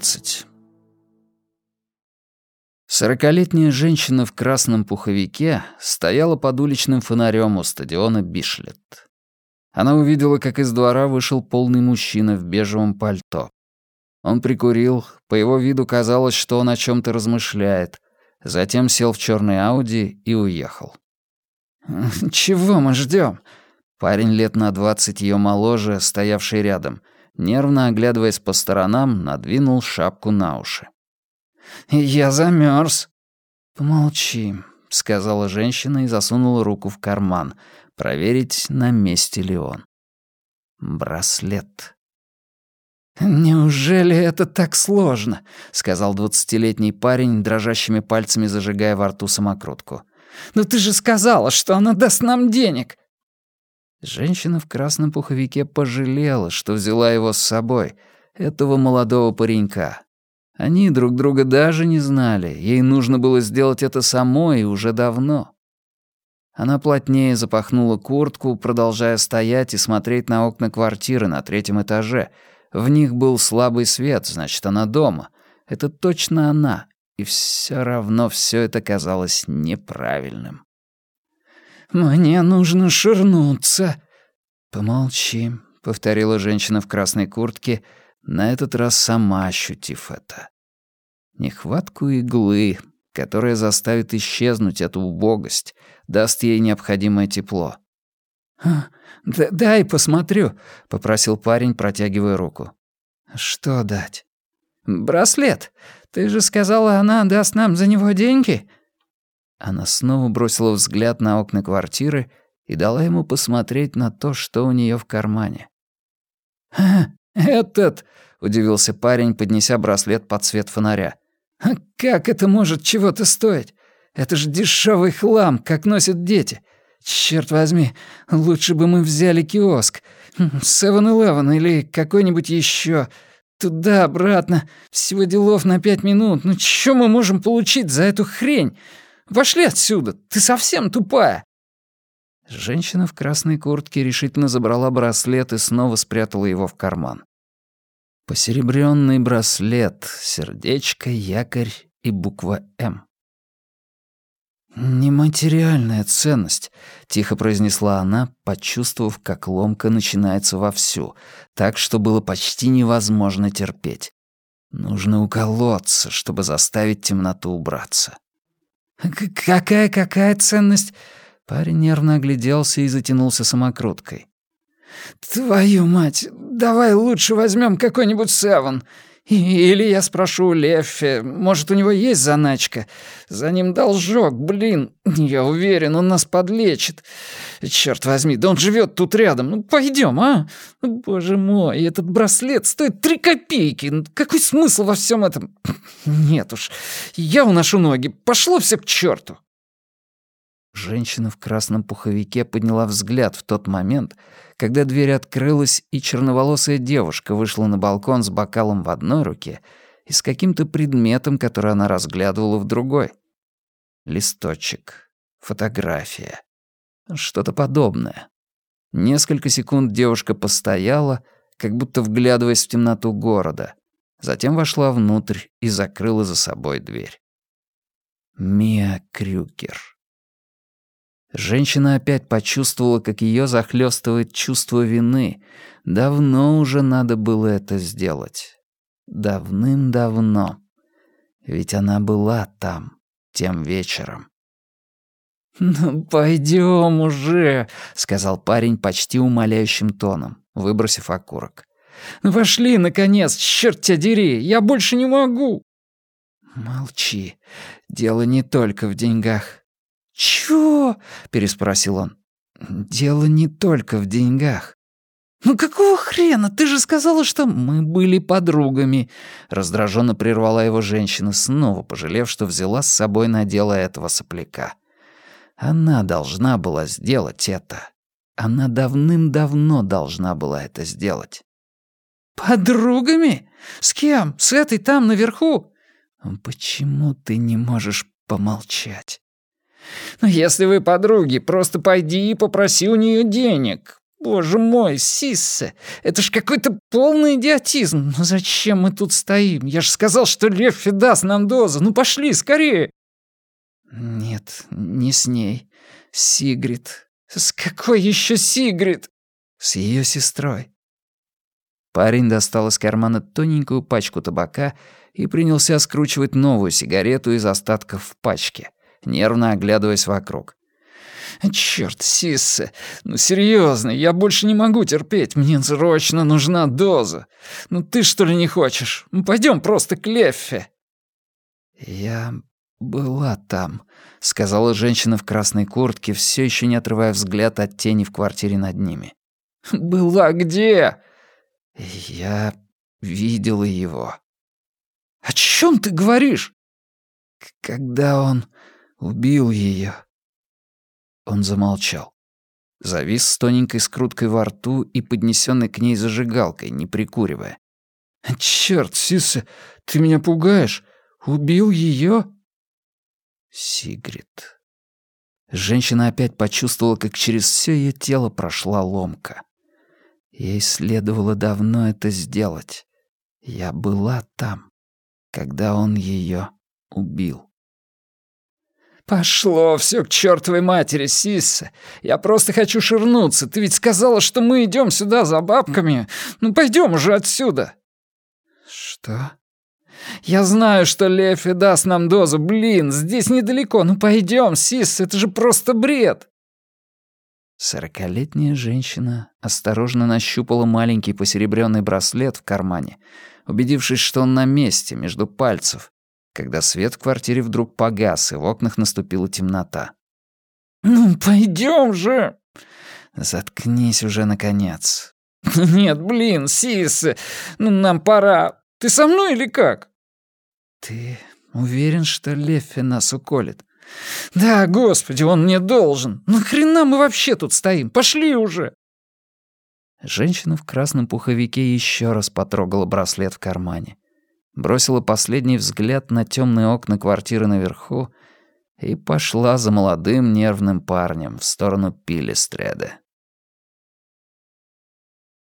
12. Сорокалетняя женщина в красном пуховике стояла под уличным фонарем у стадиона Бишлет. Она увидела, как из двора вышел полный мужчина в бежевом пальто. Он прикурил, по его виду казалось, что он о чем то размышляет, затем сел в черный Ауди и уехал. «Чего мы ждем? Парень лет на двадцать ее моложе, стоявший рядом, нервно оглядываясь по сторонам, надвинул шапку на уши. «Я замерз. «Помолчи», — сказала женщина и засунула руку в карман, проверить, на месте ли он. Браслет. «Неужели это так сложно?» — сказал двадцатилетний парень, дрожащими пальцами зажигая во рту самокрутку. «Ну ты же сказала, что она даст нам денег!» Женщина в красном пуховике пожалела, что взяла его с собой, этого молодого паренька. Они друг друга даже не знали, ей нужно было сделать это самой уже давно. Она плотнее запахнула куртку, продолжая стоять и смотреть на окна квартиры на третьем этаже. В них был слабый свет, значит, она дома. Это точно она. И все равно все это казалось неправильным. «Мне нужно ширнуться». «Помолчи», — повторила женщина в красной куртке, на этот раз сама ощутив это. Нехватку иглы, которая заставит исчезнуть эту убогость, даст ей необходимое тепло. «Дай посмотрю», — попросил парень, протягивая руку. «Что дать?» «Браслет. Ты же сказала, она даст нам за него деньги?» Она снова бросила взгляд на окна квартиры и дала ему посмотреть на то, что у нее в кармане. «Этот...» — удивился парень, поднеся браслет под свет фонаря. «А как это может чего-то стоить? Это же дешевый хлам, как носят дети. Черт возьми, лучше бы мы взяли киоск. Севен-Элевен или какой-нибудь еще. Туда-обратно. Всего делов на пять минут. Ну что мы можем получить за эту хрень? Пошли отсюда! Ты совсем тупая!» Женщина в красной куртке решительно забрала браслет и снова спрятала его в карман. Посеребрённый браслет, сердечко, якорь и буква «М». «Нематериальная ценность», — тихо произнесла она, почувствовав, как ломка начинается вовсю, так что было почти невозможно терпеть. Нужно уколоться, чтобы заставить темноту убраться. «Какая-какая ценность?» Парень нервно огляделся и затянулся самокруткой. «Твою мать, давай лучше возьмем какой-нибудь Севен. Или я спрошу у Леффи, может, у него есть заначка? За ним должок, блин. Я уверен, он нас подлечит. Черт возьми, да он живет тут рядом. Ну, пойдем, а? Боже мой, этот браслет стоит три копейки. Ну, какой смысл во всем этом? Нет уж, я уношу ноги. Пошло все к черту. Женщина в красном пуховике подняла взгляд в тот момент, когда дверь открылась, и черноволосая девушка вышла на балкон с бокалом в одной руке и с каким-то предметом, который она разглядывала в другой. Листочек, фотография, что-то подобное. Несколько секунд девушка постояла, как будто вглядываясь в темноту города, затем вошла внутрь и закрыла за собой дверь. Мия Крюгер. Женщина опять почувствовала, как ее захлестывает чувство вины. Давно уже надо было это сделать. Давным-давно. Ведь она была там, тем вечером. «Ну, пойдем уже», — сказал парень почти умоляющим тоном, выбросив окурок. «Ну, пошли, наконец, черт тебя дери, я больше не могу». «Молчи, дело не только в деньгах. «Чё?» — переспросил он. «Дело не только в деньгах». «Ну какого хрена? Ты же сказала, что мы были подругами!» Раздраженно прервала его женщина, снова пожалев, что взяла с собой на дело этого сопляка. Она должна была сделать это. Она давным-давно должна была это сделать. «Подругами? С кем? С этой там наверху?» «Почему ты не можешь помолчать?» «Ну, если вы подруги, просто пойди и попроси у нее денег. Боже мой, Сиссе, это ж какой-то полный идиотизм. Ну зачем мы тут стоим? Я же сказал, что Леффи даст нам дозу. Ну пошли, скорее. Нет, не с ней. Сигрид. С какой еще Сигрид? С ее сестрой. Парень достал из кармана тоненькую пачку табака и принялся скручивать новую сигарету из остатков в пачке, нервно оглядываясь вокруг. «Чёрт, Сисса, ну серьёзно, я больше не могу терпеть, мне срочно нужна доза. Ну ты что ли не хочешь? Ну пойдём просто к Леффе». «Я была там», — сказала женщина в красной куртке, всё ещё не отрывая взгляд от тени в квартире над ними. «Была где?» «Я видела его». «О чём ты говоришь?» «Когда он убил её». Он замолчал. Завис с тоненькой скруткой во рту и поднесенной к ней зажигалкой, не прикуривая. «Чёрт, Сиса, ты меня пугаешь! Убил её?» Сигрид. Женщина опять почувствовала, как через все ее тело прошла ломка. Ей следовало давно это сделать. Я была там, когда он ее убил. «Пошло все к чертовой матери, Сисса. Я просто хочу ширнуться. Ты ведь сказала, что мы идем сюда за бабками. Ну, пойдем уже отсюда». «Что?» «Я знаю, что Лефи даст нам дозу. Блин, здесь недалеко. Ну, пойдем, Сисса, это же просто бред». Сорокалетняя женщина осторожно нащупала маленький посеребрённый браслет в кармане, убедившись, что он на месте, между пальцев, когда свет в квартире вдруг погас, и в окнах наступила темнота. «Ну, пойдем же!» «Заткнись уже, наконец!» «Нет, блин, Сис, ну нам пора. Ты со мной или как?» «Ты уверен, что Леффи нас уколет?» «Да, господи, он мне должен. Нахрена мы вообще тут стоим? Пошли уже!» Женщина в красном пуховике еще раз потрогала браслет в кармане бросила последний взгляд на темные окна квартиры наверху и пошла за молодым нервным парнем в сторону Пилестреда.